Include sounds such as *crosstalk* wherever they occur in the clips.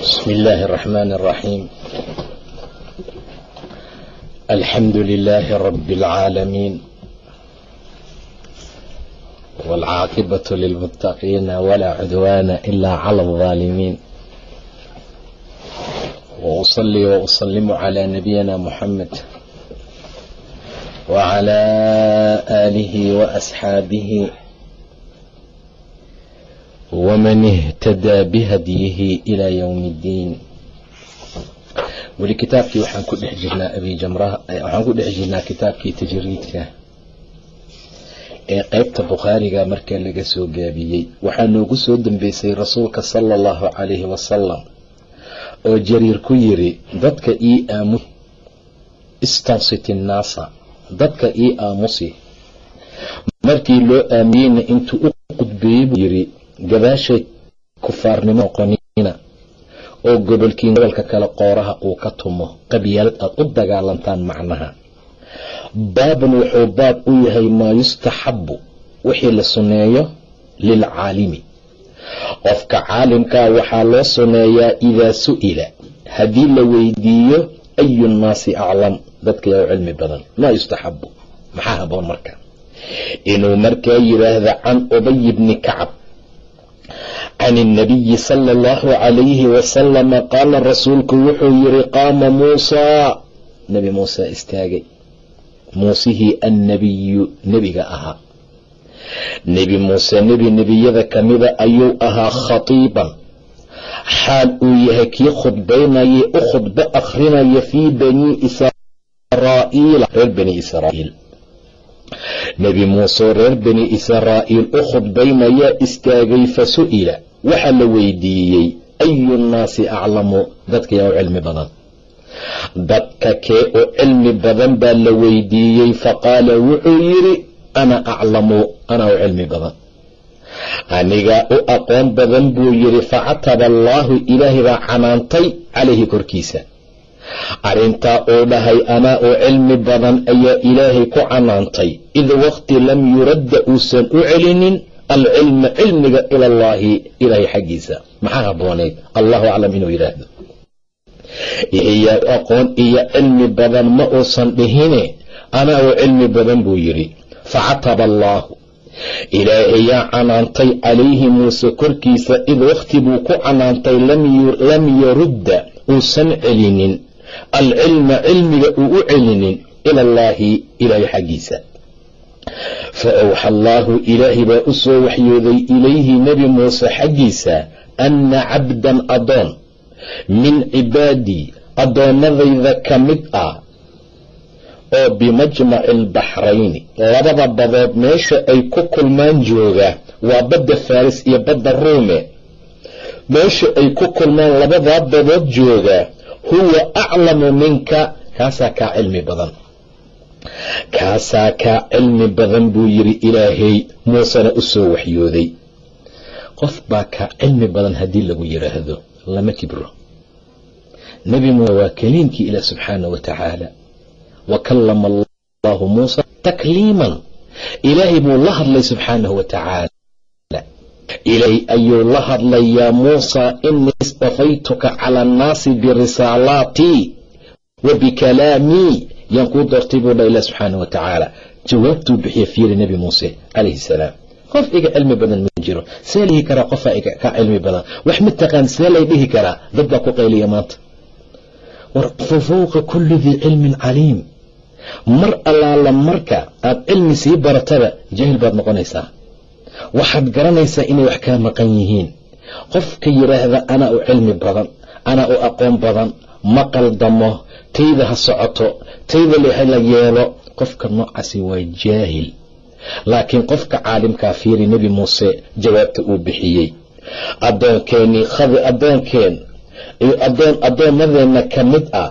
بسم الله الرحمن الرحيم الحمد لله رب العالمين والعاقبة للمتقين ولا عدوان إلا على الظالمين وأصلي وأسلم على نبينا محمد وعلى آله وأصحابه waman ihtada bihadyihi ilaa ywmi اddiin weli kitaabkii waxaan ku dhex jirnaa abijamr waxaan ku dhex jirnaa kitaabkii tajriidka ee qeybta bukhaariga markaa laga soo gaabiyey. Waxaa noogu soo dambeysay rasuulka sala allahu calayhi wasalam oo jariir ku yiri dadka ii aamu istansiti nnaasa dadka ii aamusi. Markii loo aamiyeyna intuu u qudbeeyey buu yiri gadaashay kufaarnimo noqonina oo gobolkiin gobolka kale qooraha uu ka tumo qabyaalad aad u dagaalantaan macnaha. Baaban wuxuu baab u yahay maa yustaxabu wixii la sunneeyo lilcaalimi. Qofka caalimkaa waxaa loo sunneeyaa idaa su'ila haddii la weydiiyo ayu nnaasi aclam? Dadka yaa u cilmi badan maa yustaxabu maxaa haboon marka? Inuu markaa yidhaahda can ubay bni kacab can ilnabiyi sala allahu calayhi wasalama qaala rasuulku wuxuu yiri qaama muusaa nebi muuse istaagay muusihii annabiyu nebiga ahaa nebi muuse nebi nebiyada ka mida ayuu ahaa khatiiban xaal uu yahay kii khudbaynayay u khudbo akhrinayo fii bani israa'iila reer bani israa'iil nebi muuseo reer bani israa'iil u khudbaynayaa istaagay fa su'ila waxaa la weydiiyey ayu nnaasi aclamu? Dadka yaa u cilmi badan. Dadka kee u cilmi badan baa la weydiiyey faqaala wuxuu yidhi ana aclamu anaa u cilmi badan. Anigaa u aqoon badan buu yidhi facataba allaahu ilaahay baa canaantay calayhi korkiisa. Arrintaa uu dhahay anaa u cilmi badan ayaa ilaahay ku canaantay id waqti lam yuradda uusan u celinin alcilma cilmiga ila allaahi ilaahay xaggiisa. Maxaa habbooneyd allahu aclam inuu yidhaahdo. Iyo aqoon iyo cilmi badan ma uusan dhihine. Anaa u cilmi badan buu yidhi. Facataba allaahu ilaahayaa canaantay calayhi muuse korkiisa. Id waqti buu ku canaantay lam yarudda. Uusan celinin. Alcilma cilmiga uu u celinin. Ila allaahi ilaahay xaggiisa fa awxa allaahu ilaahay baa u soo waxyooday ilayhi nebi muuse xaggiisa anna cabdan adoon min cibaadii addoonnadayda ka mid ah oo bimajmaci albaxrayni labada badood meesha ay ku kulmaan jooga waa badda faris iyo badda ruume meesha ay ku kulmaan labadaa badood jooga huwa aclamu minka kaasaa kaa cilmi badan kaasaa kaa cilmi badan buu yidhi ilaahay muusena u soo waxyooday. Qof baa kaa cilmi badan haddii lagu yidhaahdo lama kibro. Nebi muuse waa kaliimkii ilaah subxaana wa tacaala. Wa kallama allaahu muusa takliiman. Ilaahay buu la hadlay subxaanahu wa tacaala. Ilaahay ayuu la hadlay yaa muusa inii istafaytuka cala annaasi birisaalaatii wa bikalaamii yaan kuu doortay buu dha ilah subxaana wa tacaala jawaabtuu bixiya fiiri nebi muuse calayhi salaam qof iga cilmi badan ma jiro see lihi karaa qofaa iga ka cilmi badan wax ma taqaan see lay dhihi karaa dad baa ku qayliya maanta war fa fowqa kulli dii cilmin caliim mar allaala marka aad cilmi sii barataba jaahil baad noqonaysaa waxaad garanaysaa inay wax kaa maqan yihiin qofka yidhaahda anaa u cilmi badan anaa u aqoon badan ma qaldamo tayda ha socoto tayda la yeelo qofka noocaasi waa jaahil. Laakiin qofka caalimkaa fiiri nebi muuse jawaabta uu bixiyey addoonkeenii khadi addoonkeen iyo addoon addoommadeenna ka mid ah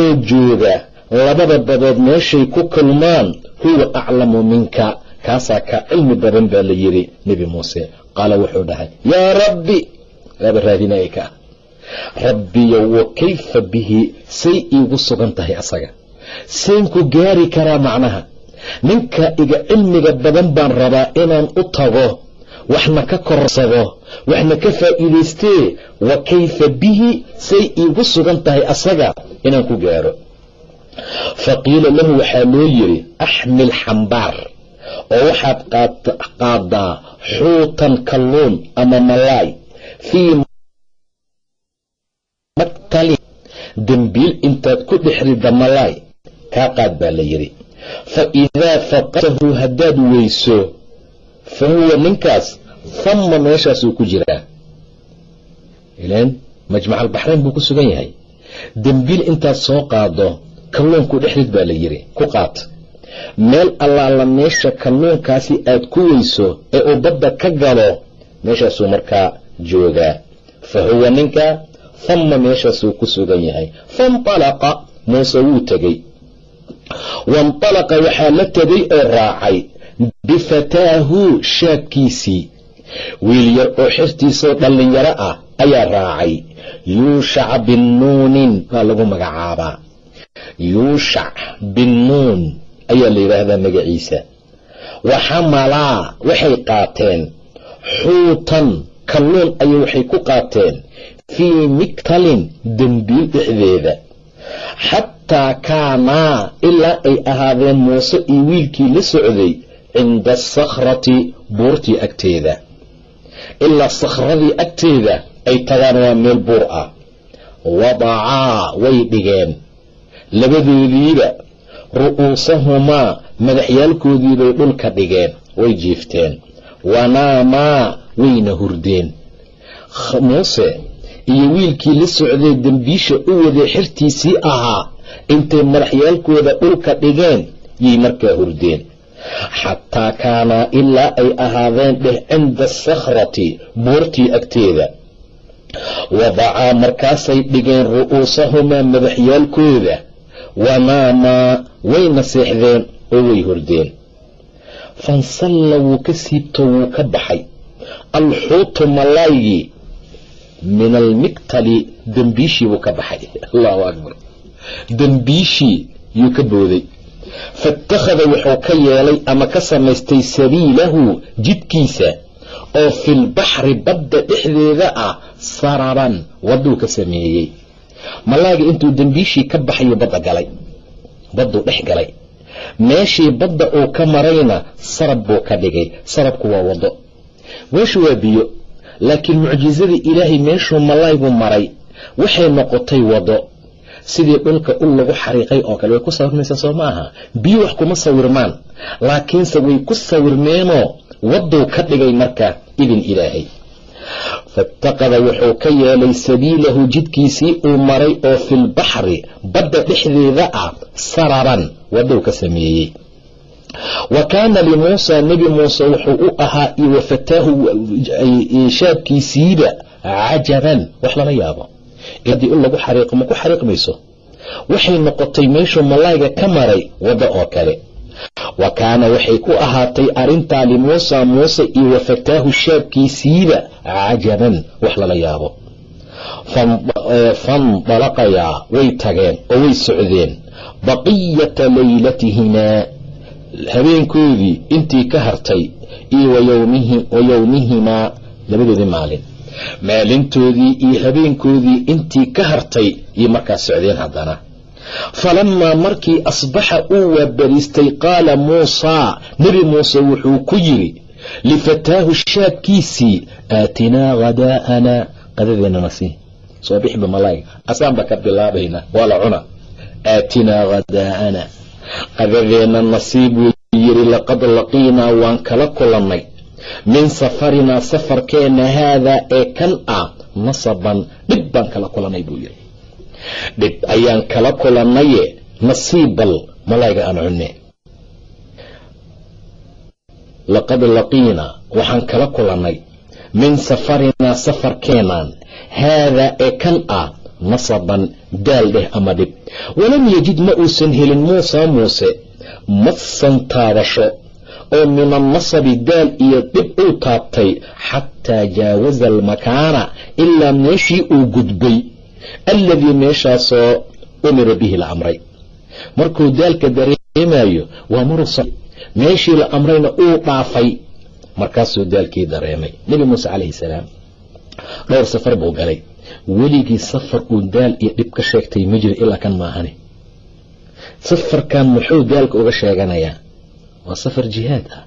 oo jooga labada badood meeshay ku kulmaan huwa aclamu minka. Kaasaa ka cilmi badan baa la yidhi nebi muuse. Qaala wuxuu dhahay yaa rabbi waaba raadinaya ka rabbiyo wa kayfa bihi say iigu sugan tahay asaga. Sayn ku gaari karaa macnaha ninka iga cilmiga badan baan rabaa inaan u tago waxna ka korsado waxna ka faa'iidaystee wa kayfa bihi say iigu sugan tahay asaga inaan ku gaaro. Fa qiila lahu waxaa loo yidhi axmil xambaar oo waxaad qaadaa xuutan kalluun ama malaay fii maktalin dembiil intaad ku dhex malaay. Kaa qaad baa la yidhi. Fa idaa faqatahu haddaad weyso fa huwa ninkaas hamma meeshaasuu ku jiraa. Ilan majmacalbaxrayn buu ku sugan yahay. Dembiil intaad soo qaado kalluunku dhexrid baa la yidhi. Ku qaat meel allaala meesha kalluunkaasi aad ku weyso ee uu badda ka galo meeshaasuu markaa joogaa. Fa huwa ninka hamma meeshaasuu ku sugan yahay. Fainطalaqa muuse wuu tegey. Wainطalaqa waxaa la tegay oo raacay. Bifataahu shaabkiisii. Wiil yar oo xirtiisoo dhallinyaro ah ayaa raacay. Yuushac bin nuunin baa lagu magacaabaa. Yuushac bin nuun ayaa la yidhaahdaa magaciisa. Wa xamalaa waxay qaateen. Xuutan kalluun ayay waxay ku qaateen fii miktalin dembiil dhexdeeda. Xataa kaanaa ilaa ay ahaadeen muuse iyo wiilkii la socday cinda asakhrati buurtii agteeda. Ilaa sakhradii agteeda ay tagaan waa meel buur ah. Wadacaa way dhigeen. Labadoodiiba ru'uusahumaa madaxyaalkoodiibay dhulka dhigeen way jiifteen. Wanaamaa wayna hurdeen. Muuse iyo wiilkii la socday dembiisha u waday xirtiisii ahaa intay madaxyaalkooda dhulka dhigeen yay markaa hurdeen. Xataa kaanaa ilaa ay ahaadeen dheh cinda asakhrati buurtii agteeda. Wadacaa markaasay dhigeen ru'uusahumaa madaxyaalkooda wanaamaa wayna seexdeen oo way hordeen fansalla wuu ka siibto wuu ka baxay. Alxuutu malaygii min almiktali dembiishii buu ka baxay. Allahu akbar. Dembiishii yuu ka booday. Faitakhada wuxuu ka yeelay ama ka samaystay sabiilahu jidkiisa oo filbaxri badda dhexdeeda ah saraban wadduu ka sameeyey. Malaaga intuu dembiishii ka baxayu badda galay. Badduu dhex galay. Meeshii badda uu ka marayna sarab buu ka dhigay. Sarabku waa waddo. Meeshu waa biyo laakiin mucjisadii ilaahay meeshuu malaygu maray. Waxay noqotay waddo sidii dhulka ul lagu xariiqay oo kale way ku sawirmaysaa soo ma aha. Biyo wax kuma sawirmaan. Laakiinse way ku sawirmeenoo wadduu ka dhigay marka idin ilaahay. Faitaqada wuxuu ka yeelay sabiilahu jidkiisii uu maray oo filbaxri badda dhexdeeda ah sararan. Waddou ka sameeyey wa kaana limuusa nebi muuse wuxuu u ahaa iyo wafataahu shaabkiisiiba cajaban wax lala yaabo. Haddii ul lagu xariiqo ma ku xariiqmayso. Waxay noqotay meeshuu malayga ka maray waddo oo kale. Wa kaana waxay ku ahaatay arrintaa limuusa muuse iyo wafataahu shaabkiisiiba cajaban wax lala yaabo. Fandalaqayaa way tageen oo way socdeen. Baqiyata laylatihimaa habeenkoodii intii ka hartay iyo wa yowmihimaa labadoodii maalin. Maalintoodii iyo habeenkoodii intii ka hartay iyo markaas socdeen haddana. Falamaa markii asbaxa uu waabariistay qaala muusaa nebi muuse wuxuu ku yidhi lifataahu shaabkiisii aatinaa hadaa'ana qadadeennana sii soo bixba malaayga. Asaanba ka bilaabayna. Waa la cuna aatinaa hadaa'ana qadadeenna nasiib buu yidhi laqad laqiinaa waan kala kulannay min safarinaa safarkeenna haadaa ee kan ah nasaban dhib baan kala kulannay buu yidhi dhib ayaan kala kulannaye nasiibal malayga aan cunne. Laqad laqiinaa waxaan kala kulannay min safarinaa safarkeenaan haadaa ee kan ah nasaban daal dheh ama dhib. Walam yajid ma uusan helin muusa muuse. Masan taabasho oo min annasabi daal iyo dhib uu taabtay xataa jaawaza almakaana ilaa meeshii uu gudbay alladii meeshaasoo umira bihi la amray markuu daalka dareemayo waa murusa meeshii la amrayna uu dhaafay. Markaasuu daalkii dareemay. Nebi muuse calayhi salaam dhowr safar buu galay. Weligii safar uu daal iyo dhib ka sheegtay ma jiro ilaa kan maahane safarkan muxuu daalka uga sheeganayaa? Waa safar jihaad ah.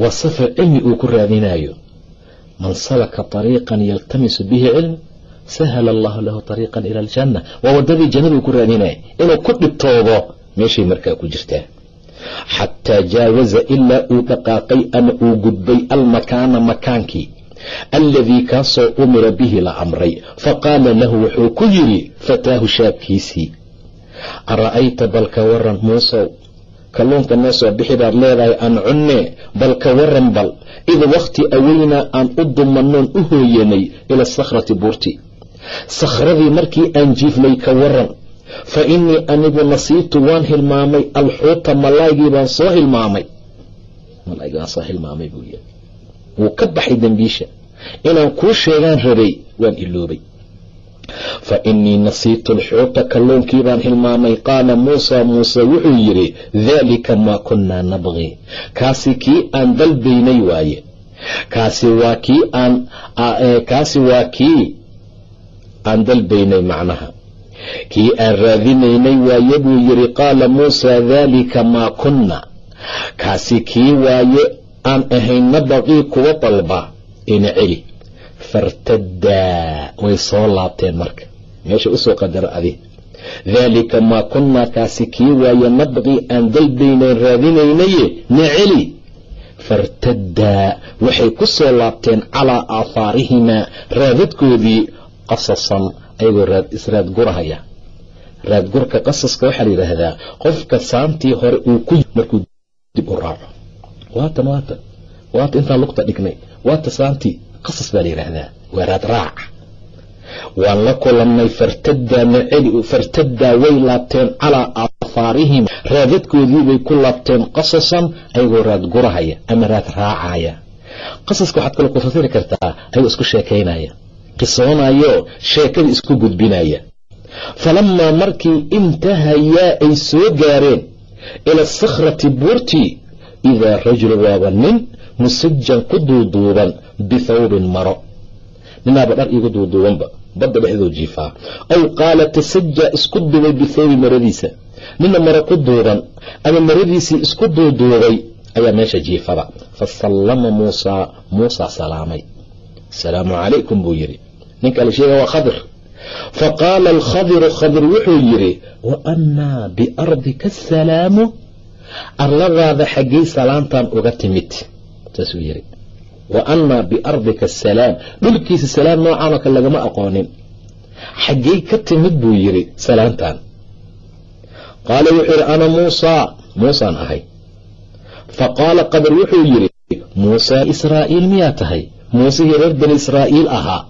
Waa safar cilmi uu ku raadinayo man salaka طariiqan yaltamisu bihi cilm sahala allahu lahu طariiqan ila aljanna. Waa wadadii jannada uu ku raadinaya inuu ku dhibtoodo meeshay markaa ku jirtaa. Xataa jaawaza ilaa uu dhaqaaqay ama uu gudbay almakaana makaankii alladii kaasoo umira bihi la amray faqaala lahu wuxuu ku yidhi fataahu shaabkiisii ara'ayta balka waran muusow kalluunka noo soo bixi baad leedahay aan cunne bal ka waran bal id wakhti aweynaa aan u dumanoon u hooyanay ila asakhrati buurti. Sakhradii markii aan jiiflay ka waran fa innii anigu nasiibtu waan hilmaamay alxuuta malaaygii baan soo hilmaamay. Malaaygii baan soo hilmaamay buu yiri wuu ka baxay dembiisha inaan kuu sheegaan rabay waan iloobay. Fa innii nasiitu alxuuta kalluunkii baan hilmaamay qaala muusa muuse wuxuu yidhi daalika maa kunnaa nabqi kaasi kii aan dalbaynay waaye. Kaasi waa kii aan kaasi waa kii aan dalbaynay macnaha. Kii aan raadinaynay waaye buu yidhi qaala muusa daalika maa kunna kaasi kii waaye aan ahayn nabaqii kuwa dalba ina celi fartaddaa way soo laabteen marka. Meesha u soo qadaro adi. Daalika maa kunnaa kaasi kii waaye nabqii aan dalbaynayn raadinaynaye na celi fartaddaa waxay ku soo laabteen calaa aahaarihimaa raadadkoodii qasasan ayagoo israadgurahaya raadgurka qasaska waxaa la yidhaahdaa qofka saantii hore uu ku markuu dib u raaco waatan waatan waata intaan lugta dhignay waata saantii qasas baa la yidhaahdaa. Waa raad raac. Waan la kulannay fartaddaa way laabteen calaa aahaarihim raadadkoodiibay ku laabteen qasasan ayagoo raad gurahaya ama raad raacaya. Qasaska waxaad kale ku kartaa ayagoo isku sheekaynaya. Qisoonayo sheekada isku gudbinaya. Falamaa markii intahayaa ay soo gaareen ila asakhrati buurtii idaa rajul waaba nin musajan ku duuduuban bithawbin maro. Ninaaba dhar iigu duuduubanba badda dhexdoo jiifaa aw qaala tasaja isku duubay bithawbi maradiisa. Nina maro ku duuban ama maradiisii isku duuduubay ayaa meesha jiifaba. Fasallama muusaa muusaa salaamay. Asalaamu calaykum buu yidhi. Ninka la sheega waa khadir. Faqaala alkhadiru khadir wuxuu yidhi wa annaa biardika asalaamu arladaada xaggay salaantan uga timid saasuu yidhi wa annaa biardika asalaam dhulkiisa salaam noocaanoo kale lagama aqoonin. Xaggay ka timid buu yidhi salaantan. Qaala wuxuu yidhi ana muusaa muusaan ahay. Faqaala qadar wuxuu yidhi muusaa israa'iil miyaa tahay? Muusihii reer bani israa'iil ahaa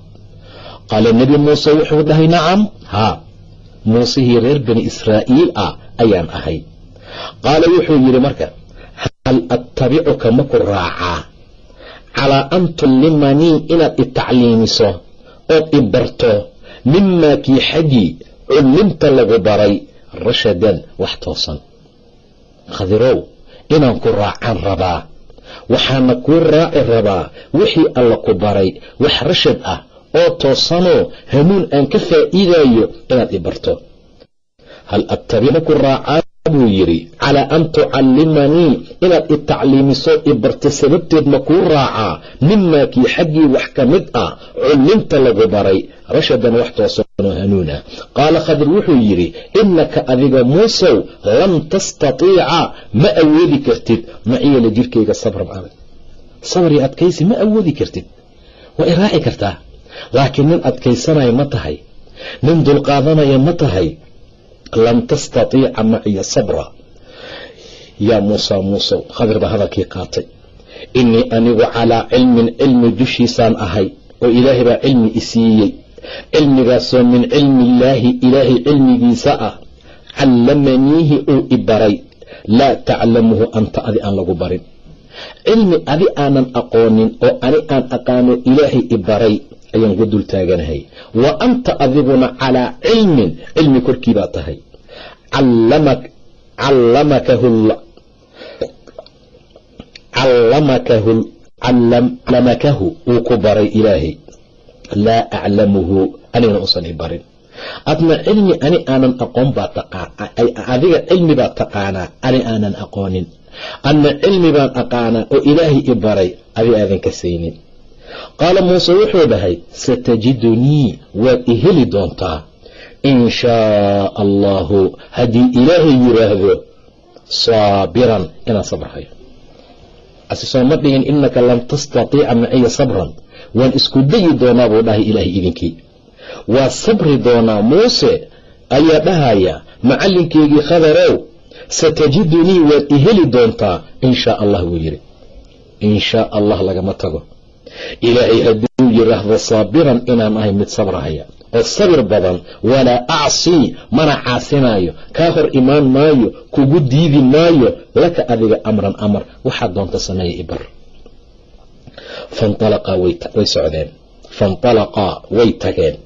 qaala nebi muuse wuxuu dhahay nacam. Haa muusihii reer bani israa'iil ah ayaan ahay. Qaala wuxuu yidhi marka hal attabicuka maku raacaa calaa an tullimanii inaad i tacliimiso ood i barto mimaa kii xaggii cullimta lagu baray rashadan wax toosan khadirow inaan ku raacaan rabaa waxaana kuu raaci rabaa wixii alla ku baray wax rashad ah oo toosanoo hanuun aan ka faa'iidayo inaad i barto hal attabicu ku raacaa buu yidhi calaa an tucallimanii inaad i tacliimisood i barto sababteed ma kuu raacaa? Mimaa kii xaggii wax ka mid ah cullimta lagu baray. Rashadan wax toosanoo hanuun qaala khadir wuxuu yidhi innaka adiga muusow lam tastatiica ma awoodi kartid. Maciila jirkayga sabran adag sabar iyo adkaysi ma awoodi kartid. Waa i raaci kartaa. Laakiin nin adkaysanaya ma tahay. Nin dulqaadanaya ma tahay lan tastatiica maciya sabra yaa muusa muusow khadir baa hadalkii qaatay innii anigu calaa cilmin cilmi dushiisaan ahay oo ilaahay baa cilmi isiiyey cilmigaasoo min cilmi illaahi ilaahay cilmigiisa ah callamaniihi uu i baray laa taclamuhu anta adi aan lagu barin cilmi adi aanan aqoonin oo ani aan aqaano ilaahay i baray ayaan ku dul taaganahay wa anta adiguna calaa cilmin cilmi korkii baa tahay. Callamakahu uu ku baray ilaahay. Laa aclamuhu anigana usan i barin. Adna cilmi ani aanan aqoon baa adiga cilmi baa taqaanaa ani aanan aqoonin. Adna cilmi baan aqaanaa oo ilaahay i baray adi aadan ka saynin qaala muuse wuxuu dhahay satajidunii waad i heli doontaa. In shaa allahu haddii ilaahay yiraahdo saabiran inaan sabrahayo. Asisoo ma dhigin inaka lan tastatiica maciya sabran. Waan isku dayi doonaa buu dhahay ilaahay idinkii. Waa sabri doonaa muuse ayaa dhahaya macallinkeygii khadarow satajidunii waad i heli doontaa. In shaa allah wuu yidhi in shaa allah lagama tago ilaahay hadduu yidhaahdo saabiran inaan ahay mid sabrahaya oo sabir badan walaa acsii mana caasinaayo kaa hor imaan maayo kugu diidi maayo laka adiga amran amar waxaad doonta sameeya ibar fanalaqaa way socdeen fanalaqaa way tageen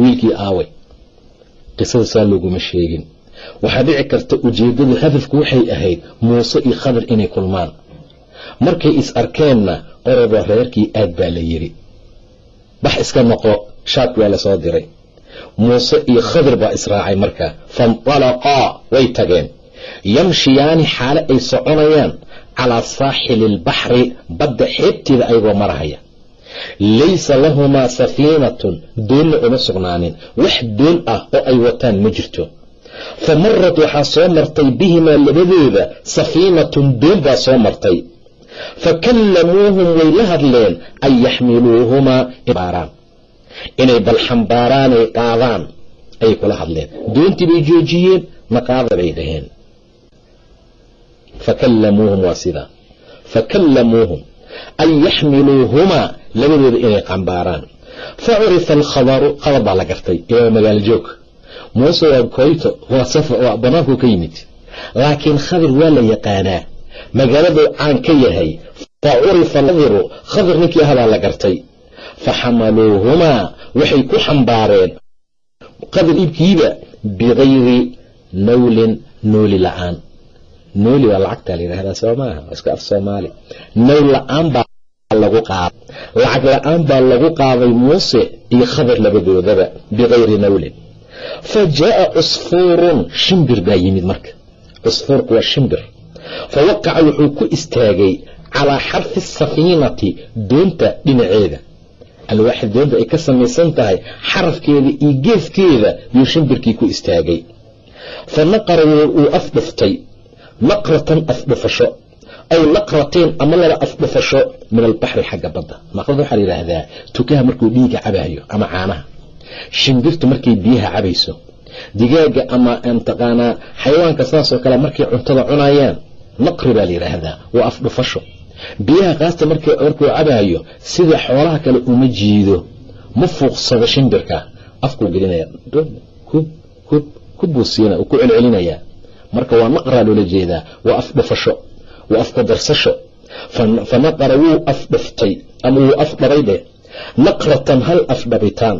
wiilkii aaway qisada saa looguma sheegin waxaa dhici karta ujeeddadu hadafku waxay ahayd muuse iyo khadir inay kulmaan markay is arkeenna oroba reerkii aad baa la yidhi. Bax iska noqo shaak waa la soo diray. Muuse iyo khadir baa israacay markaa fantalaqaa way tageen. Yamshiyaani xaale ay soconayaan calaa saaxili albaxri badda xeebteeda ayagoo marahaya. Laysa lahumaa safiinatun doonna uma sugnaanin. Wax doon ah oo ay wataan ma jirto. Fa marad waxaa soo martay bihimaa labadooda safiinatun doon baa soo martay fa kallamuuhum way la hadleen an yaxmiluuhumaa baaraan inay bal xambaaraanay qaadaan ayay kula hadleen doontii bay joojiyeen maqaada bay dhaheen fakallamuuhum waa sidaa fakallamuuhum an yaxmiluuhumaa labadooda inay qambaaraan fa curifa alkhabaru khabar baa la gartay ilaa magaalo joog muuse waa koyto waa banaanku ka yimid laakiin khadir waa la yaqaanaa magaaladuu caan ka yahay fa curifa khadiru khadir ninkii ahabaa la gartay. Fa xamaluuhumaa waxay ku xambaareen qadir iibkiiba bikayri nawlin nooli la'aan. Nooli waa lacagtaa la yidhahdaa soo maaha iska af soomaali. Nowl la'aan baa lagu qaaday lacag la'aan baa lagu qaaday muuse iyo khadir labadoodaba bikayri nawlin. Fa jaa'a cusfuurun shimbir baa yimid marka. Cusfuurku waa shimbir fa waqaca wuxuu ku istaagay calaa xarfi safiinati doonta dhinaceeda. Alwaaxid doonta ay ka samaysan tahay xarafkeeda iyo geeskeeda yuu shimbirkii ku istaagay. Fa naqara wuu afdhuftay naqratan afdhufasho aw naqrateen ama laba afdhufasho min albaxri xagga badda. Naqrada waxaa la yidhaahdaa tukaha markuu dhiiga cabayo ama caanaha. Shimbirtu markay biyaha cabayso digaaga ama mtaqaanaa xayawaanka saasoo kale markay cuntada cunayaan naqri baa la yidhaahdaa waa afdhufasho biyaha qaasta markuu cabaayo sida xoolaha kale uma jiido. Ma fuuqsado shimbirka afkuu gelinaya kubuusiina ku celcelinayaa marka waa naqraa loola jeedaa waa afdhufasho waa afkadarsasho fa naqara wuu afdhuftay ama wuu afdhabay dheh naqratan hal afdhabitaan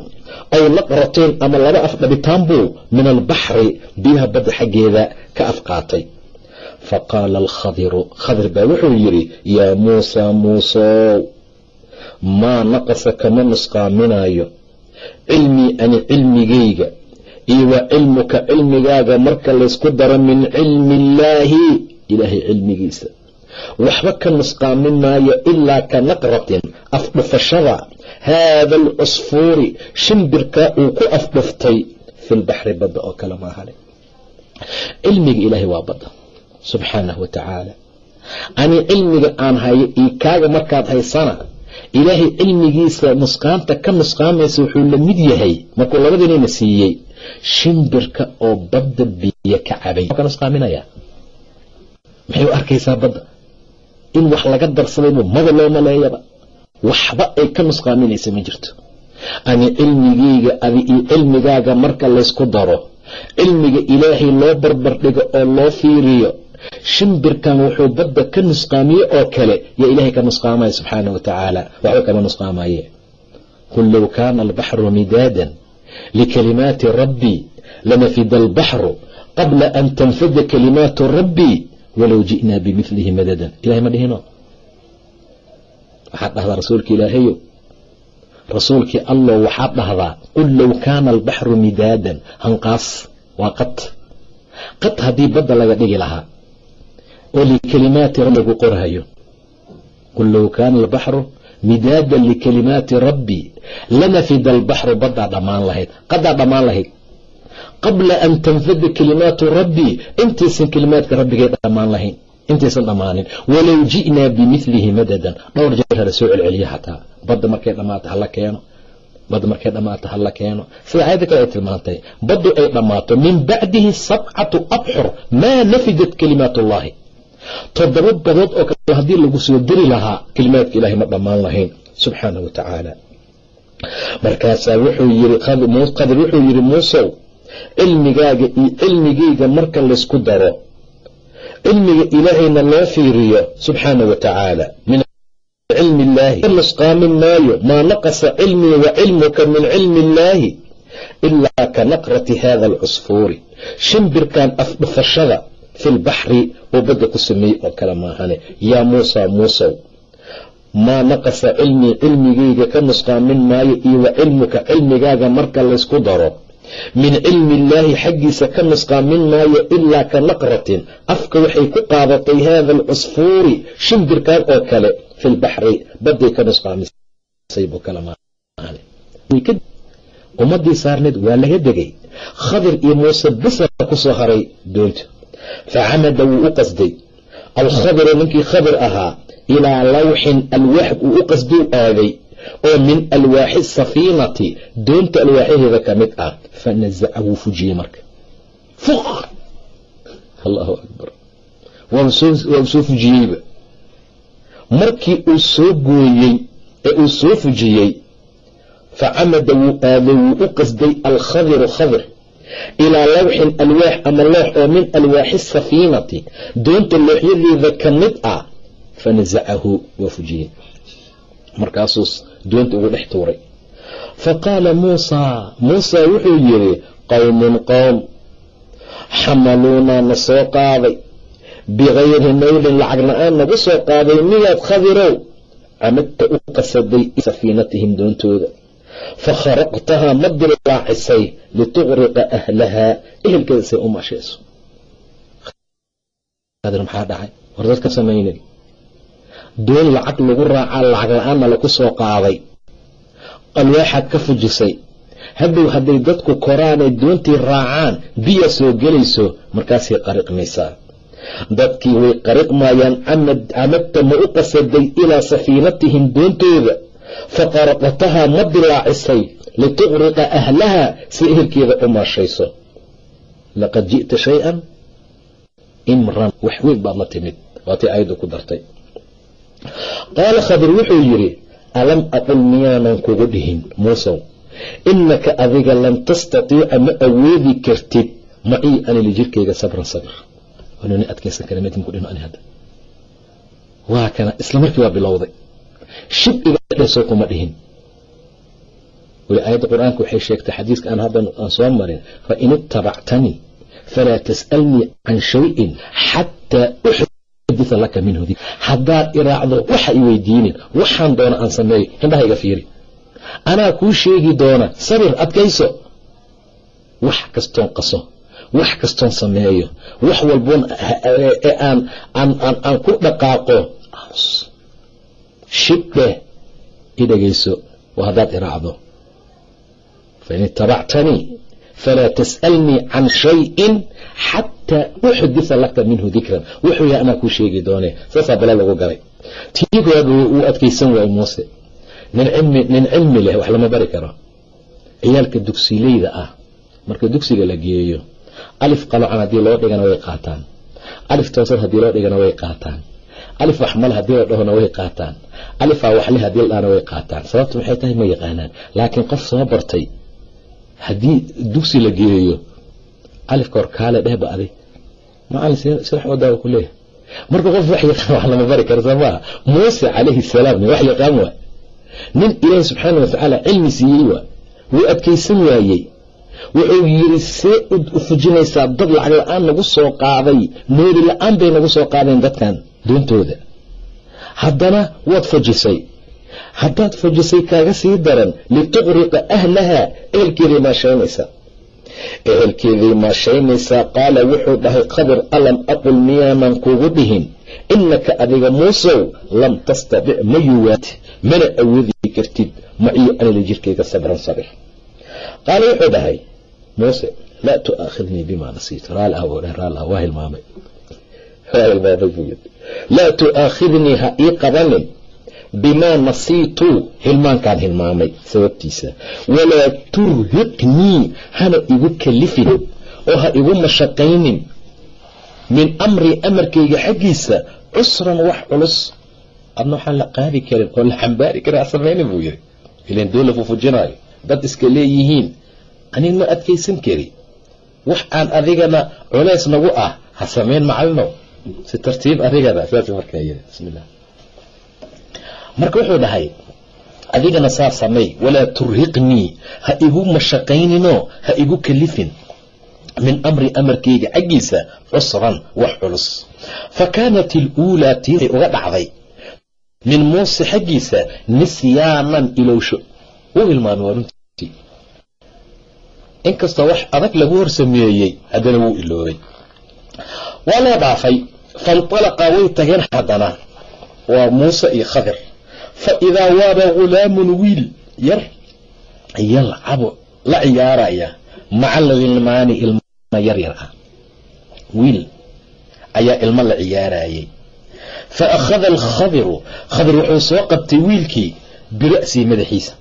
aw naqrateen ama laba afdhabitaan buu min albaxri biyaha badda xaggeeda ka afqaatay faqaala alkhadiru khadir baa wuxuu yidhi yaa muusaa muusow maa naqasa kama nusqaaminaayo cilmii ani cilmigayga iyo wa cilmuka cilmigaaga marka laysku daro min cilmi illaahi ilaahay cilmigiisa waxba ka nusqaamin maayo ilaa ka naqratin afdhufashada haada alcusfuuri shimbirka uu ku afdhuftay fi lbaxri badda oo kale maahale cilmiga ilaahay waa badda subxaanahu wa tacaala ani cilmiga aan hayo iyo kaaga markaad haysana ilaahay cilmigiisa nusqaanta ka nusqaamaysa wuxuu la mid yahay. Markuu labadiinayna siiyey shimbirka oo badda biyo ka cabay. Ka nusqaaminaya maxay u arkaysaa badda? In wax laga darsadaybu maba loo maleeyaba. Waxba ay ka nusqaaminaysa ma jirto. Ani cilmigeyga adi iyo cilmigaaga marka laysku daro cilmiga ilaahay loo barbardhigo oo loo fiiriyo shimbirkan wuxuu badda ka nusqaamiye oo kale yaa ilaahay ka nusqaamaya subxaana wa tacaala waxba kama nusqaamaye qul low kaana albaxru midaadan likalimaati rabbii lanafida albaxru qabla an tanfada kalimaatu rabbii walow ji'naa bimilihi madadan. Ilahay ma dhihino? Waxaad dhahdaa rasuulka ilaahayo rasuulkii allow waxaad dhahdaa qul low kaana albaxru midaadan. Hanqaas waa qad. Qad haddii badda laga dhigi lahaa oo likalimaati rabbi lagu qorhayo. Qul low kaana albaxru midaadan likalimaati rabbii lanafida albaxru baddaa dhammaan lahayd qaddaa dhammaan lahayd. Qabla an tanfada kalimaatu rabbii intaysan kalimaadka rabbigay dhammaan lahayn intaysan dhammaanin. Walow ji'naa bimilihi madadan dhowr jeer hala soo celceliya xataa badda markay dhammaato hala keeno. Badda markay dhammaato hala keeno. Sida aayadda kale ay tilmaantay baddu ay dhammaato min bacdihi sabcatu abxur maa nafidat kalimaat ullaahi toddoba badood oo kale haddii lagu soo diri lahaa kalimaadka ilaahay ma dhammaan lahayn subxaana wa tacaala. Markaasaa wuxuu yiri qadir wuxuu yidhi muusow cilmigaaga iyo cilmigeyga marka laysku daro cilmiga ilaahayna loo fiiriyo subxaana wa tacaala min cilmi illaahi. Nusqaamin maayo maa naqasa cilmii wa cilmuka min cilmi illaahi ilaa ka naqrati hada alcusfuuri shimbirkan afdhufashada fi lbaxri uu badda ku sameeyey oo kale maahane. Yaa muusa muusow maa naqasa cilmii cilmigeyga ka nusqaamin maayo iyo wa cilmuka cilmigaaga marka laysku daro. Min cilmi illaahi xaggiisa ka nusqaamin maayo ilaa ka naqratin. Afka waxay ku qaadatay haada alcusfuuri shimbirkan oo kale fi lbaxri baday ka nusqaamisay buu kala maahane. Ummadii saarneed waa laga degay. Khadir iyo muuse bisa ku soo haray doonta facamada wuu u qasday alkhadiru ninkii khadir ahaa ilaa lawxin alwaax uu u qasduu aaday oo min alwaaxi safiinati doonta alwaaxaheeda ka mid ah fanazaca wuu fujiyey marka fuq allahu akbar waa soo fujiyeyba markii uu soo gooyey ee uu soo fujiyey facamada wuu aaday wuu u qasday alkhadiru khadir ilaa lawxin alwaax ama loox oo min alwaaxi safiinati. Doonta looxyadeeda ka mid ah fanazacahu waa fujiyey markaasuu doonta ugu dhex tuuray. Fa qaala muusaa muusaa wuxuu yidhi qowmun qowm xamaluunaa na soo qaaday. Bikayri naylin lacag la'aan nagu soo qaaday miyaad khadirow? Camadta u qasaday safiinatihim doontooda fa kharaqtahaa ma dilaacisay lituqriqa ahlahaa ehelkeeda say u mashayso maxaa dhacay war dad ka samaynin doon lacag lagu raacaa lacag la'aanna laku soo qaaday alwaaxaad ka fujisay hadhow hadday dadku koraanay doontii raacaan biya soo gelayso markaasay qariqmaysaa dadkii way qariqmayaan camadta ma u qasaday ilaa safiinatihim doontooda fa qaraqatahaa ma dilaacisay lituqriqa ahlaha si ehelkeeda u maashayso laqad ji'ta shay-an imran. Wax weyn baad la timid. Waatii ayaddu ku dartay. Qaala khadir wuxuu yidhi alam aqul miyaanan kugu dhihin muusow? Innaka adiga lan tastatiica ma awoodi kartid macii anili jirkayga sabran sabr. Adkaysan kara hadda. Waa kana isla waa bilowday shib iga dhesoo kuma dhihin. Weli aayadda qur'aanka waxay sheegtay xadiiska aan hadda aan soo marin fa in ittabactanii falaa tas'alnii can shayin xataa uxdita laka minhu dik haddaad iraacdo waxa i weydiinin waxaan doona aan sameeyo hindhaha iga fiiri. Anaa kuu sheegi doona sabir adkayso. Wax kastoon qaso wax kastoon sameeyo wax walboon ee aan ku dhaqaaqo shibdheh i dhegayso haddaad iraacdo fain itabactanii falaa tas'alnii can shayin xataa uxdita laka minhu dikran wuxuu yahay anaa kuu sheegi doone saasaa bala lagu galay. Tii koowaad uu adkaysan waayo muuse. Nin cilmi leh wax lama bari karo. Ciyaalka dugsileyda ah marka dugsiga la geeyo alif qalocan haddii loo dhigana way qaataan. Alif toosad haddii loo dhigana way qaataan alif wax male haddii la dhahona way qaataan. Alifaa waxle haddii la dhahana way qaataan. Sababtu maxay tahay ma yaqaanaan. Laakiin qof soo bartay haddii dugsi la geeyo alifka hor kaale dhehba adig macalin si wax wadaa ku leeyahay. Marka qof wax yaqaan wax lama bari karo soo maaha muuse calayhi salaam wax yaqaan waa. Nin ilaahi subxaana watacaala cilmi siiyey waa. Wuu adkaysan waayey. Wuxuu yidhi see u fujinaysaa dad lacag la'aan nagu soo qaaday nooli la'aan bay nagu soo qaadeen dadkan doontooda haddana waad fujisay haddaad fujisay kaaga sii daran lituqriqa ahlaha ehelkeeday maashaynaysaa ehelkeeday maashaynaysaa qaala wuxuu dhahay khabir alam aqul miyaanan kugu dhihin? Inaka adiga muusow lam tastatic ma yuwaad. Mana awoodi kartid maciyo anila jirkayga sabran sabir. Qaala wuxuu dhahay muuse laa tuaakhidnii bimaa nasiitu. Raali ah ah waa hilmaamay yidhi laa tu'aakhidnii ha ii qabanin bimaa nasiitu hilmaankaan hilmaamay sababtiisa. Walaa turhiqnii hana igu kalifin oo ha igu mashaqaynin. Min amrii amarkayga xaggiisa cusran wax culus. Adna waxaan la qaadi karin oo la xambaari karin ha samaynin buu yidhi. Ilan doo fufujinaayo dad iska leeyihiin. Anig ma adkaysan kari. Wax aan adigana culays nagu ah ha samayn macalino si tartiib adigana saas markaa bismillah. Marka wuxuu dhahay adigana saa samay walaa turhiqnii ha igu mashaqayninoo ha igu kalifin min amri amarkayga xaggiisa cusran wax culus. Fa kaanat iluulaa tiiday uga dhacday min muuse xaggiisa nisyaanan ilowsho. Uu hilmaamay runtii. Inkastoo wax adag lagu hor sameeyey haddana wuu iloobay waa loo dhaafay faintalaqa way tageen haddana waa muuse iyo khadir fa idaa waaba ghulaamun wiil yar yalcabu la ciyaaraya maca alghilmaani ilma yar yar ah wiil ayaa ilmo la ciyaarayay fa akhada alkhadiru khadir wuxuu soo qabtay wiilkii bira'sii madaxiisa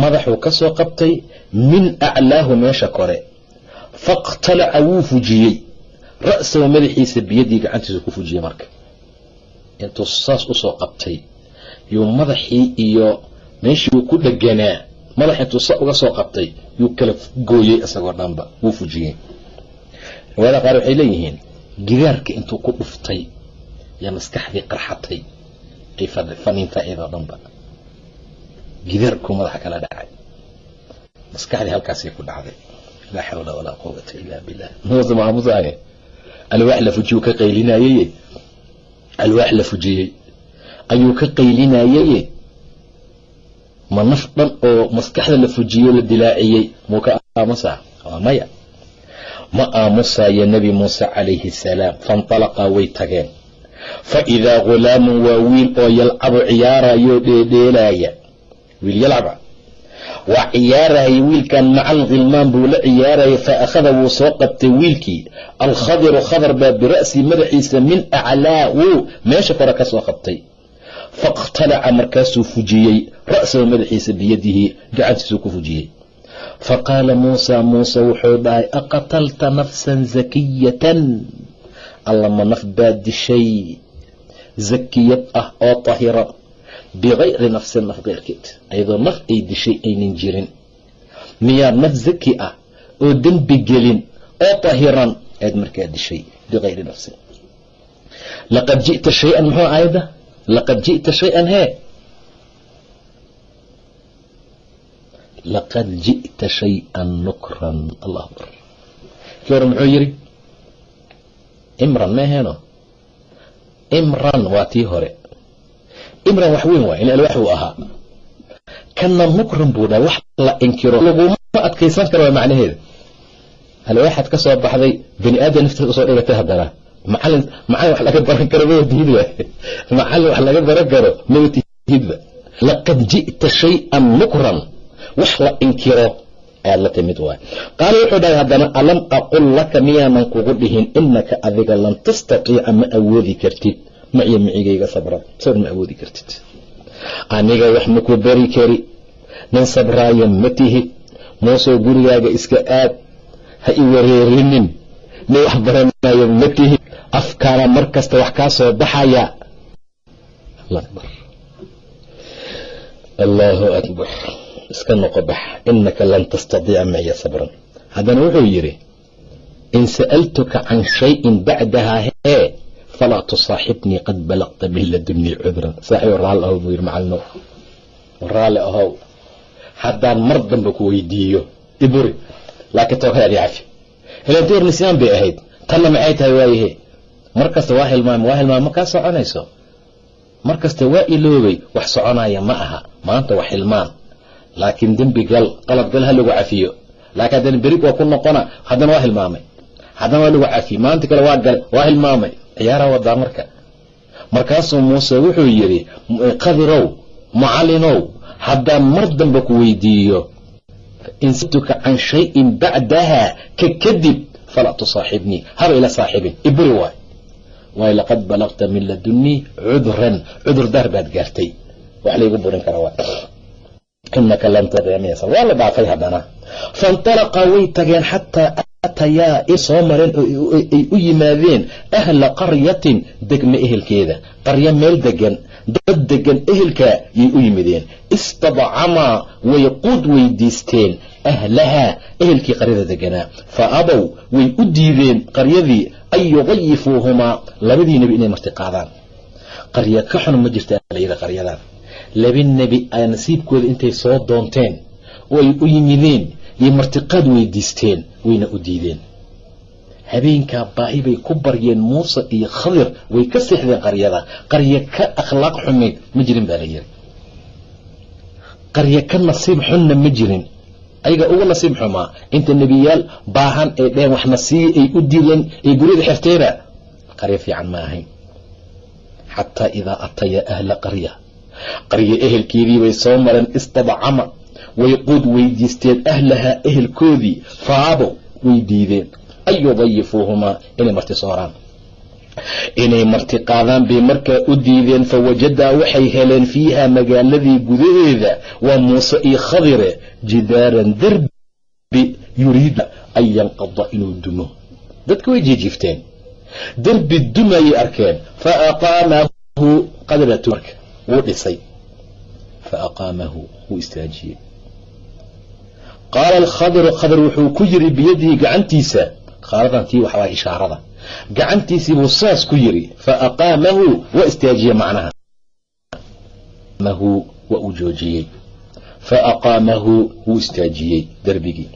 madaxuu ka soo qabtay min aclaahu meesha kore faqtalaca wuu fujiyey ra'sahu madaxiisa biyadii gacantiisa ku fujiyey marka. Intuu saas u soo qabtay yuu madaxii iyo meeshii ku dheganaa madax intuu sa uga soo qabtay yuu kala gooyey isagoo dhanba wuu fujiyey. Riwaayada qaar waxay leeyihiin gidaarka intuu ku dhuftay yaa maskaxdii qarxatay ay faniintaa iyadoo dhanba. Gidaarkuu madaxa kala dhacay. Maskaxdii halkaasay ku dhacday. Laa xawla walaa quwata ilaa billah alwaax la fujiyuu ka qaylinayeye alwaax la fujiyey. Ayuu ka qaylinayeye ma naf dhan oo maskaxda la fujiyo la dilaaciyey muu ka aamusaa? Waa maya. Ma aamusayo nebi muuse calayhi salaam. Faintalaqaa way tageen. Fa idaa ghulaamun waa wiil oo yalcabu ciyaarayoo dheedheelaaya wiil yalcaba waa ciyaaraya wiilkan maca alkhilmaan buu la ciyaaraya fa akhada wuu soo qabtay wiilkii. Alkhadiru khadar baa bira'sii madaxiisa min aclaa wuu meesha kore ka soo qabtay. Faqtalaca markaasuu fujiyey ra'sahu madaxiisa biyadihi gacantiisuu ku fujiyey. Faqaala muusa muuse wuxuu dhahay aqatalta nafsan zakiyatan? Allama naf baa dishay. Zakiyad ah oo tahira bikayri nafsin naf keyrkeed ayadoo naf ay dishay aynan jirin miyaa naf zaki ah oo dembi gelin oo tahiran aad markaa dishay bikayri nafsin laqad ji'ta shay-an muxuu aayadda laqad ji'ta shay-an hee laqad ji'ta shay-an nukran allah akbar kii hore muxuu yidhi imran ma aheeno imran waa tii hore imran wax weyn waay in alwaax uu ahaa. Kana nukran buu wax la inkiro laguma adkaysan karo macnaheeda alwaaxaad ka soo baxday bani aadam naftiisa u soo dhigatay haddana. Macalin macalin wax laga baran karo maba tihid waay. Macalin wax laga baran karo maba tihidba laqad ji'ta shay-an nukran wax la inkiro ayaad la timid waay. Qaala wuxuu dhahay haddana alam aqul laka miyaanan kugu dhihin? Inaka adiga lan tastatiica ma awoodi kartid maciyo micigayga sabran sabr ma awoodi kartid. Aniga wax maku bari kari nin sabraayo ma tihid muusoo gurigaaga iska aad ha i wareerinin nin wax baranayo ma tihid afkaana mar kasta wax kaa soo baxaya. Allaahu akbar. Iska noqo bax. Inaka lan tastadiica maya sabran. Haddana wuxuu yidhi in sa'altuka can shayin bacdahaa hee falaa tusaaxibnii qad balaqta min cudran saaxiib raalli ahow buu yidhi macalino raalli ahow haddaan mar dambe ku weydiiyo iburi laakiin tookaad cafi helanteer nisyaan bay ahayd tanna maxay tahay waayahe mar waa hilmaama waa hilmaama ma kaa soconayso mar waa iloobay wax soconaya ma aha maanta wax hilmaan laakiin dembi gal qalad gal ha lagu cafiyo laakiin haddana berig waa ku noqona haddana waa hilmaamay haddana waa lagu cafiye maanta kale waa gale waa hilmaamay ciyaaraa wadaa marka. Markaasuu muuse wuxuu yidhi qadirow macallinow haddaan mar dambe ku weydiiyo insatuka can shayin bacdaha ka kadib falaa tusaaxibnii haba ila saaxibin iburi waay. Waayo laqad balaqta min ladunii cudran cudur daar baad gaartay. Wax laygu burin kara waa *clears throat* inaka lan tadmysa waa la dhaafay haddana. Faintalaqa way tageen xataa atayaa ay soo mareen ay u yimaadeen ahla qaryatin degme ehelkeeda. Qaryo meel degan dad degan ehelkaa yay u yimideen. Istadcamaa way quud weydiisteen ahlahaa ehelkii qaryada deganaa fa abow way u diideen qaryadii an yudayifuuhumaa labadii nebi inay marti qaadaan. Qarya ka xun ma jirta layidhi qaryadan laba nebi aa nasiibkooda intay soo doonteen oo ay u yimideen yay martiqaad weydiisteen wayna u diideen. Habeenkaa baahi bay ku baryeen muuse iyo khadir way ka seexdeen qaryada. Qaryo ka akhlaaq xumayd ma jirin baa la yiri qaryo ka nasiib xunna ma jirin. Ayaga ugu nasiib xumaa inta nebiyaal baahan ee dheen waxna siiya ay u diideen ay guryada xirteena qaryo fiican ma ahayn. Xataa idaa ataya ahla qarya. Qaryo ehelkeedii bay soo mareen istadcama way quud weydiisteen ahlahaa ehelkoodii faabo way diideen. An yudayifuuhumaa inay marti sooraan. Inay marti qaadaan bay markaa u diideen fawajadaa waxay heleen fiiha magaaladii gudaheeda waa muuse iyo khadire jidaaran derbi yuriida an yanqada inuu dumo. Dadka way jiijifteen derbi dumayay arkeen fa aqaamahu qadratu marka wuu dhisay. Fa wuu istaajiyey qaala alkhadiru khadir wuxuu ku yiri biyadihi gacantiisa qaaladan tii waxaa ishaarada gacantiisii buu saas ku yiri fa aqaamahu waa istaajiye macnaha mahu waa uu joojiyey fa aqaamahu wuu istaajiyey derbigii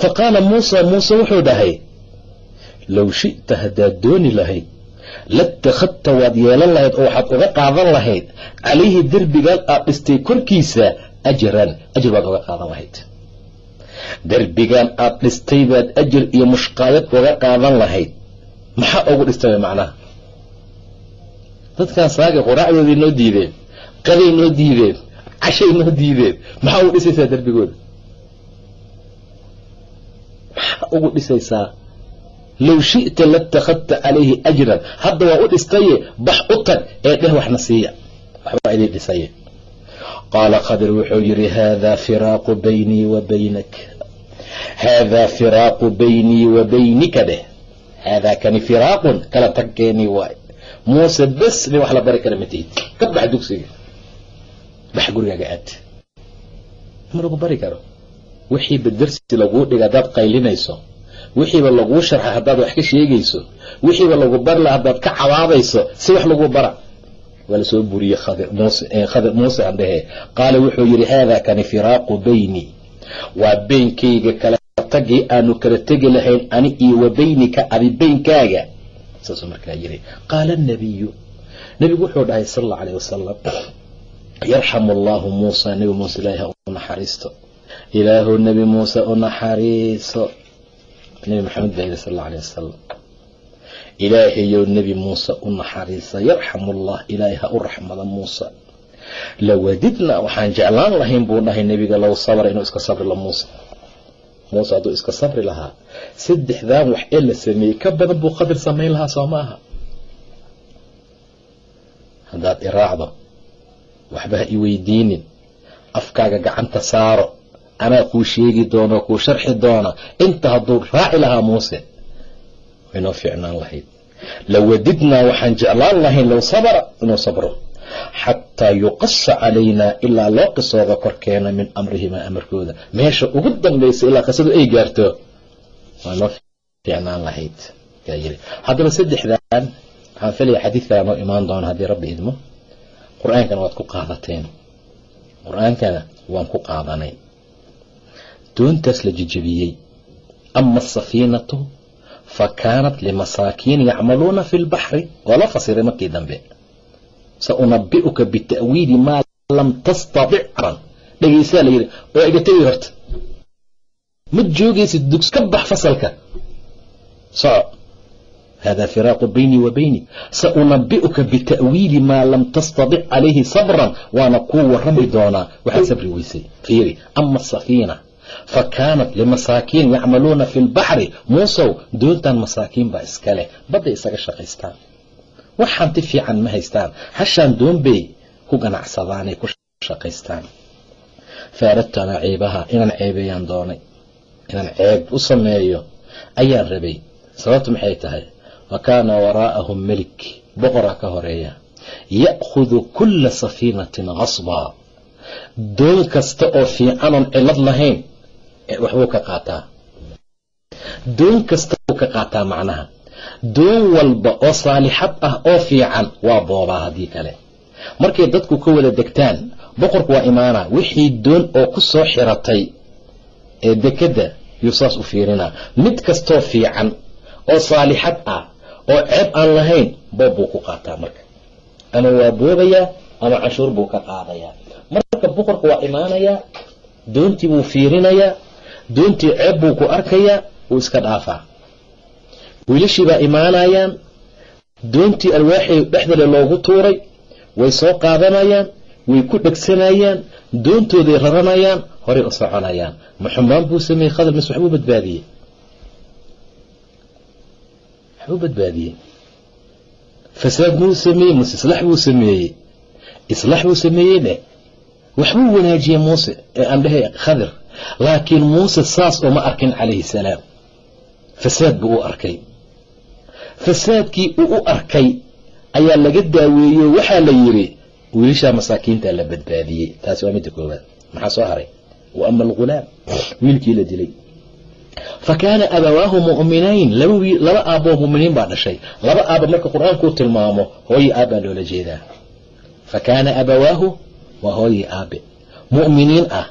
fa qaala muusa muuse wuxuu dhahay low shi'ta haddaad dooni lahayd latakhadta waad yeelan lahayd oo waxaad uga qaadan lahayd calayhi derbigaan aad dhistay korkiisa ajran ajir baad uga qaadan lahayd derbigaan aad dhistay baad ajir iyo mushqaayad uga qaadan lahayd maxaa ugu dhistay macnaha dadkan saaga quraacdoodii noo diideen qaday noo diideen cashay noo diideen maxaa ugu dhisaysaa derbigooda maxaa ugu dhisaysaa low shi'ta latakhadta calayhi ajran hadda waa u dhistaye bax u tag ee dheh waxna siiya waxbaa idin dhisaye qaala khadir wuxuu yidhi haadaa firaaqu baynii wa baynak haadaa firaaqu baynii wa baynika dheh haadaa kani firaaqun kala tagkeenii waay muuse bes nin wax la bari kara ma tihid ka bax dugsiga bax gurigaaga aad ma lagu bari karo wixiiba darsi laguu dhiga haddaad qaylinayso wixiiba laguu sharxa haddaad wax ka sheegayso wixiiba lagu bari la haddaad ka cabaabayso si wax lagu bara waa la soo buriyey khadir muuse andhehe qaala wuxuu yidhi haadaa kani firaaqu bayni. Waa beynkayga kala tagii aanu kala tegi lahayn ani iyo wa baynika adi beynkaaga saasuu markaa yiri qaala nabiyu nebigu wuxuu dhahay sal alla alayh wasalam yarxamu allaahu muusa nebi muuse ilaahi u naxariisto. Ilaahu nebi muuse u naxariiso. Nebi maxamed baa yidhi sal alla alayh wasalam ilaahayow nebi muuse u naxariisa yarxamu allah ilaahay ha u raxmada muuse lawadidna waxaan jeclaan lahayn buu dhahay nebiga low sabra inuu iska sabri la muuse muuse hadduu iska sabri lahaa saddexdan wax ee la sameeyey ka badan buu qadir samayn lahaa soo maaha. Haddaad iraacdo waxba ha weydiinin afkaaga gacanta saaro anaa kuu sheegi doono kuu sharxi doona inta hadduu raaci lahaa muuse waynoo fiicnaan lahayd. Lawadidnaa waxaan jeclaan lahayn low sabra inuu sabro. Xataa yuqasa calaynaa ilaa loo qisooda korkeena min amrihimaa amarkooda. Meesha ugu dambaysa ilaa qisadu ay gaarto waa noo fiicnaan lahayd. Haddaba saddexdan waxaan filaya xadiidkaa noo imaan doona haddii rabbi idmo. Qur'aankana waad ku qaadateen. Qur'aankana waan ku qaadanay. Doontaas la jijabiyey ama asafiinatu fa kaanat limasaakiin yacmaluuna fi lbaxri waa la fasiray markii dambe sa unabi'uka bita'wiili maa lam tastadic ran dhegaysaa la yidhi oo iga tegi horta ma joogaysid dugs ka bax fasalka soco hada firaaqu baynii wa baynik sa unabi'uka bita'wiili maa lam tastadic calayhi sabran waana kuu warrami doonaa waxaad sabri weysay fiiri ama asafiina fa kaanat limasaakiin yacmaluuna fi lbaxri muusow doontan masaakiin baa iska leh badday isaga shaqaystaan wax hanti fiican ma haystaan hashaan doon bay ku ganacsadaanay ku shaqaystaan faaradtu anaa ceebaha inaan ceebeeyaan doonay inaan ceeb u sameeyo ayaan rabay sababtu maxay tahay wa kaana waraa'ahum melik boqoraa ka horreeya ya'khudu kulla safiinatin qasbaa doon kasta oo fiicanoon cilad lahayn waxbuu ka qaataa. Doon kasta buu ka qaataa macnaha. Doon walba oo saalixad ah oo fiican waa boobaa haddii kale. Markay dadku ka wada degtaan boqorku waa imaanaa wixii doon oo ku soo xiratay ee dekedda yuu saas u fiirinaa. Mid kastoo fiican oo saalixad ah oo ceeb aan lahayn boob buu ku qaataa marka. Ama waa boobayaa ama canshuur buu ka qaadayaa. Marka boqorku waa imaanayaa doontii buu fiirinayaa doontii ceeb buu ku arkayaa wuu iska dhaafaa. Wiilashii baa imaanayaan doontii alwaaxii dhexdale loogu tuuray way soo qaadanayaan way ku dhegsanayaan doontooday raranayaan horay u soconayaan. Maxumaan buu sameeyey khadal mise waxbuu badbaadiyey? Waxbuu badbaadiyey? Fasaad muu sameeyey muse islaax buu sameeyey? Islaax buu sameeyey dheh waxbuu wanaajiyey muuse ee aan dhehe khadir laakiin muuse saas uma arkin calayhi salaam. Fasaad buu u arkay. Fasaadkii uu u arkay ayaa laga daaweeyo waxaa la yidhi wiilashaa masaakiinta la badbaadiyey. Taasi waa midda koowaad. Maxaa soo haray? Wa ama algulaam wiilkii la dilay. Fa kaana abawaahu mu'minayn laba aabboo mu'miniin baa dhashay. Laba aabba marka qur'aankuu tilmaamo hooye aabbaa loola jeedaa. Fa kaana abawaahu waa hooye aabe mu'miniin ah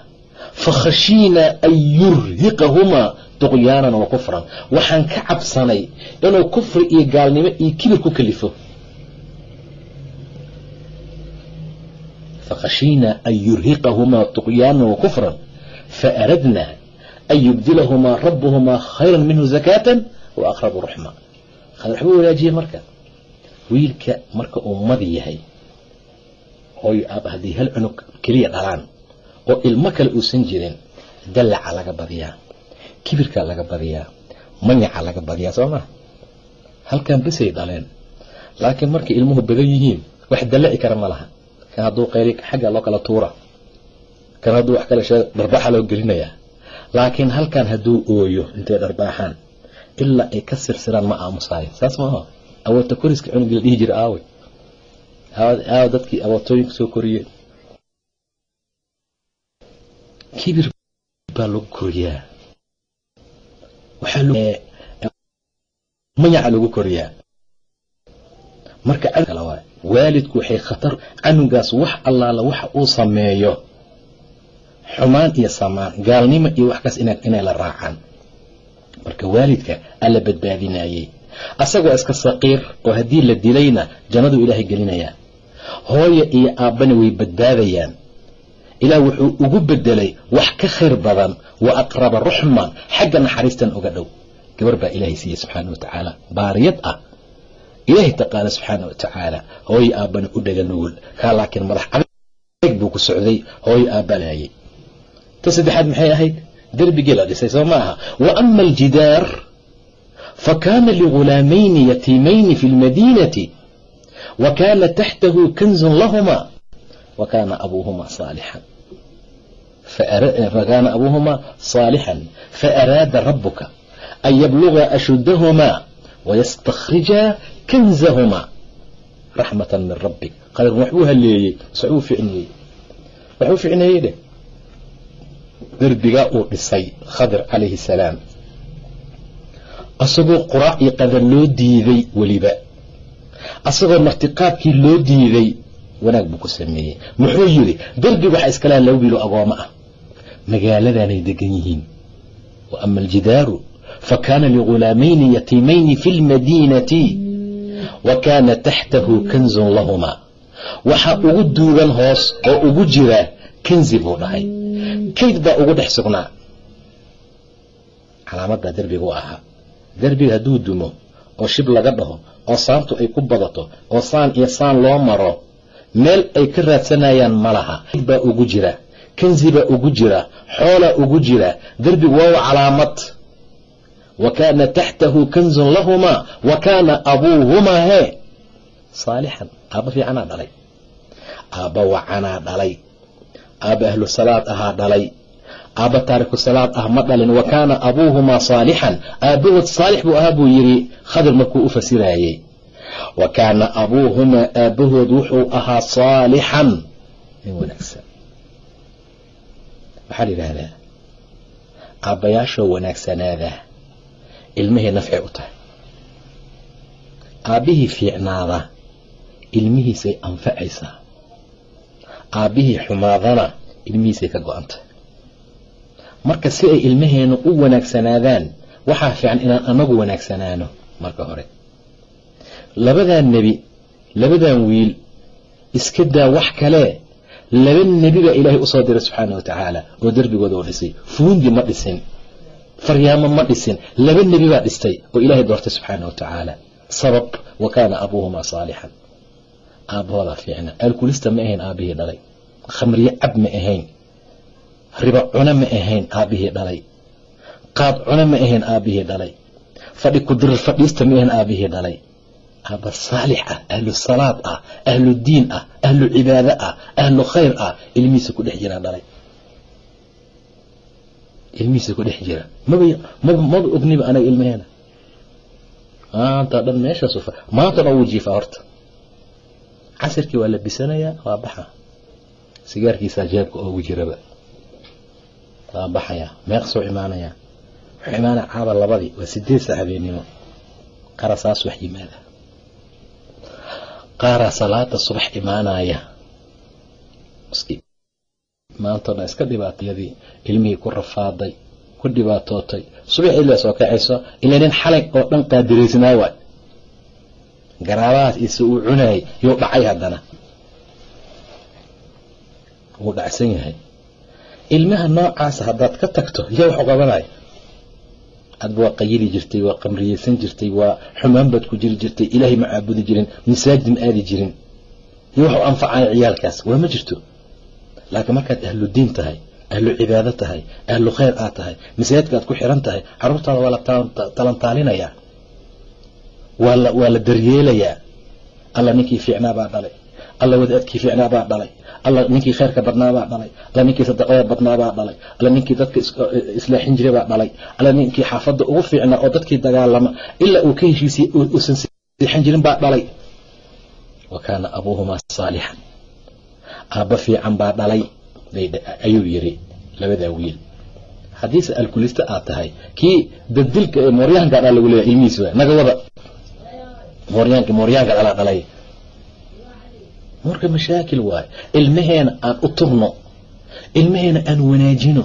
fa khashiinaa an yurhiqahumaa duqyaanan wa kufran waxaan ka cabsanay inuu kufri iyo gaalnimo iyo kibir ku kalifo fakhashiinaa an yurhiqahumaa duqyaanan wa kufran faaradnaa an yubdilahumaa rabuhumaa khayran minhu zakaatan wa aqrabu ruxma waxbuu wanaajiyey marka wiilka marka uu madi yahay aaba haddii hal cunug keliya dhalaan oo ilmo kale uusan jirin dallaca laga badiyaa kibirkaa laga badiyaa manyaca laga badiyaa soo maa halkan besay dhaleen. Laakiin markay ilmuhu badan yihiin wax dallaci kara ma laha. Kan hadduu qayli xagga loo kala tuura kan hadduu wax kale sheeg dharbaaxa loo gelinayaa. Laakiin halkan hadduu ooyo intay dharbaaxaan ilaa ay ka sirsiraan ma aamusaayo saas maaha awoota koriska cunugii la dhihi jira aawey aawa dadkii awootooyinka soo koriyeen kibir baa lagu koriyaa. Mayaca lagu koriyaa. Marka waalidku waxay khatar canugaas wax allaala waxa uu sameeyo. Xumaan iyo samaan gaalnimo iyo wax kaas inay la raacaan. Marka waalidka alla badbaadinayey asagoo iska saqiir oo haddii la dilayna jannaduu ilaahay gelinayaa. Hooya iyo aabbana way badbaadayaan ilaah wuxuu ugu bedelay wax ka khayr badan wa aqraba ruxman xagga naxariistan uga dhow. Gabar baa ilaahay siiyey subxaana wa tacaala baariyad ah. Ilaahay taqaana subxaana wa tacaala hooyo aabbana u dhaga nugul. Kaa laakiin madax adeeg buu ku socday hooyo aabbalayay ta saddexaad maxay ahayd? Derbigii la dhisay soo ma aha. Wa ama aljidaar fa kaana ligulaamayni yatiimayni fi lmadiinati wa kaana taxtahu kanzun lahuma wa kaana abuuhuma saalixan فكان أبوهما صالحا فأراد ربك أن يبلغا أشدهما ويستخرجا kanzahumaa raxmatan min rabbik qadarun waxbuu haleeyey s waxbuu ficneeyey waxbuu ficneeyey dheh derbigaa uu dhisay khadir calayhi salaam asagoo quraac iyo qadar loo diiday weliba asagoo martiqaadkii loo diiday wanaag buu ku sameeyey. Muxuu yidhi derbiga waxaa iskalaha laba wiilo agoomo ah. Magaaladanay degan yihiin. Wa ama aljidaaru fa kaana ligulaamayni yatiimayni fi lmadiinati wa kaana taxtahu kanzun lahumaa. Waxaa ugu duugan hoos oo ugu jira kanzi buu dhahay. Kayd baa ugu dhex sugnaa. Calaamad baa derbiga u ahaa. Derbiga hadduu dumo oo shib laga dhaho oo saantu ay ku badato oo saan iyo saan loo maro meel ay ka raadsanayaan ma laha. Baa ugu jira kanzi baa ugu jira xoolaa ugu jira derbigu waa calaamad. Wa kaana taxtahu kanzun lahumaa wa kaana abuuhumaa hee saalixan aabba fiicanaa dhalay. Aabba wacanaa dhalay. Aabba ahlu salaad ahaa dhalay. Aabba taariku salaad ah ma dhalin. Wa kaana abuuhumaa saalixan aabbahood saalix buu ahaa buu yidhi khadir markuu u fasiraayey wa kaana abuuhumaa aabbahood wuxuu ahaa saalixan in wanaagsan waxaa la yidhaahdaa aabbayaashoo wanaagsanaada ilmihii nafci u tahay aabbihii fiicnaada ilmihiisay anfacaysaa aabbihii xumaadana ilmihiisay ka go-antay marka si ay ilmaheennu u wanaagsanaadaan waxaa fiican inaan anagu wanaagsanaano marka hore labadan nebi labadan wiil iska daa wax kale. Laba nebi baa ilaahay u soo diray subxaana wa tacaala oo derbigooda u dhisay. Fuundi ma dhisin faryaamo ma dhisin. Laba nebi baa dhistay oo ilaahay doortay subxaana wa tacaala. Sabab wa kaana abuuhumaa saalixan aabbahoodaa fiicna. Alkulista ma ahayn aabbihii dhalay. Khamriye cab ma ahayn. Riba cuna ma ahayn aabbihii dhalay. Qaad cuna ma ahayn aabbihii dhalay. Fadhi kudirir fadhiista ma ahayn aabbihii dhalay aabba saalix ah ahlu salaad ah ahlu diin ah ahlu cibaado ah ahlu khayr ah ilmihiisa ku dhex jiraa dhalay ilmihiisa ku dhex jira maba maba ogniba anaga ilmaheena maanta dhan meeshaas maanta wuu jiifaa horta casirkii waa la waa baxa sigaarkiisaa jeebka oogu jiraba waa baxayaa meeqsoo imaanayaa wuxuu imaanaya caaba labadii waa sideed saa habeenimo qara saas wax yimaada qaaraa salaada subax imaanaya. Maantao dhan iska dhibaatayadii ilmihii ku rafaaday ku dhibaatootay. Subax ilaa soo kacayso ilaa nin xalay oo dhan qaadiraysnaa waay. Garaabahaas ise uu cunayay yuu dhacay haddana. Wuu dhacsan yahay. Ilmaha noocaasa haddaad ka tagto yaa waxu qabanaya adba waa qayili jirtay waa qamriyeysan jirtay waa xumaan baad ku jiri jirtay ilaahay ma caabudi jirin masaajid ma aadi jirin. Iyo waxu anfacaya ciyaalkaas waa ma jirto. Laakiin markaad ahlu diin tahay ahlu cibaado tahay ahlu khayr aad tahay masaajidka aad ku xiran tahay carruurtaada waa la talantaalinayaa. Waa la daryeelayaa. Alla ninkii fiicnaa baa dhalay alla wadaadkii fiicnaa baa dhalay. Alla ninkii khayrka badnaa baa dhalay. Alla ninkii sadaqada badnaa baa dhalay. Alla ninkii dadka islaaxin jiray baa dhalay. Alla ninkii xaafadda ugu fiicnaa oo dadkii dagaalama ilaa uu ka heshiisay uusan seexan jirin baa dhalay. Wa kaana abuuhumaa saalixan aabba fiican baa dhalay ayuu yiri labadaa wiil. Haddiise alkulista aad tahay. Kii dadilka ee mooryaanka dhaa lagu leeyahay ilmihiis naga wada. Mooryaanka mooryaanka dhalaa dhalay marka mashaakil waayo ilmaheena aan u tugno ilmaheena aan wanaajino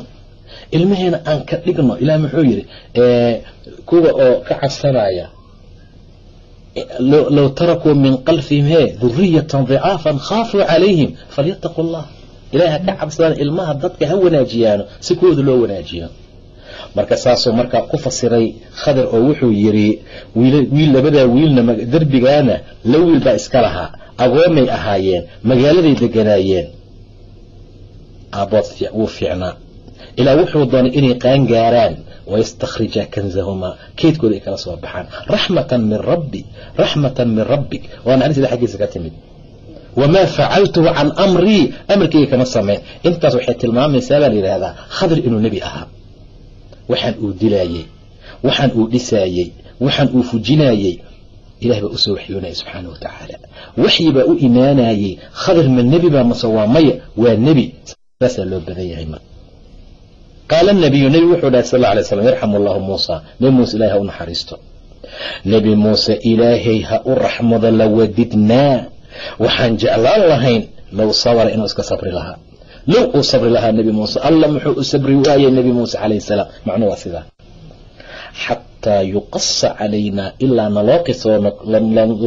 ilmaheena aan ka dhigno ilaah muxuu yidhi kuwa oo ka cabsanaya low tarakuu min qalfihim he duriyatan dicaafan khaafuu calayhim falyataquu allah ilaah ka cabsadaan ilmaha dadka ha wanaajiyaano si kuwooda loo wanaajiyo marka saasuu markaa ku fasiray khadir oo wuxuu yiri wiil labadaa wiilna derbigaana la wiil baa iska lahaa agoomay ahaayeen magaaladay deganaayeen. Aabood wuu fiicnaa. Ilaa wuxuu doonay inay qaan gaaraan wayastakhrija kanzahumaa keydkooda ay kala soo baxaan. Raxmatan min rabbi raxmatan min rabbik. Waa naxariisda xaggiisa ka timid. Wamaa facaltuhu can amrii amarkeyga kama samayn intaas waxay tilmaamaysaa baa la yidhaahdaa inuu nebi ahaa. Waxaan uu dilaayey waxaan uu dhisaayey waxaan uu fujinayey ilah baa u soo waxyoonaya subxaana wa tacaala waxyi baa u imaanayey khadir ma nebi baa mase waa maya waa nebi. Saasaa loo badan yahay marka qaala nabiyu nebi wuxuu dhahay sal alay slam yarxamu allahu muusa. Nebi muuse ilahay ha u naxariisto. Nebi muuse ilaahay ha u raxmado lawadidnaa waxaan jeclaan lahayn low sabra inuu iska sabri lahaa. Low uu sabri lahaa nebi muuse. Alla muxuu u sabri waayey nebi muuse calayh salaam. Sidaa xataa yuqasa calaynaa ilaa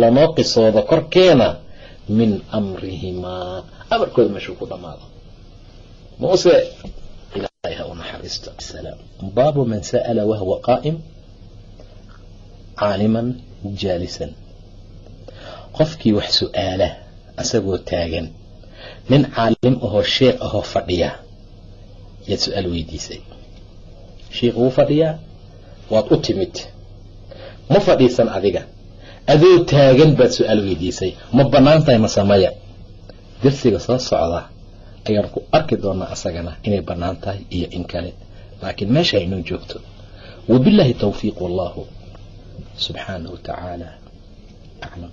lanoo qisoodo korkeena min amrihimaa amarkooda meeshuu ku dhammaado. Muuse ilaahay ha u baabu man sa'ala wahwa qaa'im caaliman jaalisan. Qofkii wax su'aala asagoo taagan nin caalim ahoo sheekh ahoo fadhiya yaad su'aal weydiisay. Sheikh wuu fadhiyaa waad u timid. Ma fadhiisan adiga? Adoo taagan baad su'aal weydiisay. Ma bannaan tahay masamaya darsiga soo socda. Ayaan ku arki doonaa asagana inay bannaan tahay iyo in kale. Laakiin meesha aynoo joogto. Wabilaahi towfiiq wallahu subxaanahu wa tacaala aclam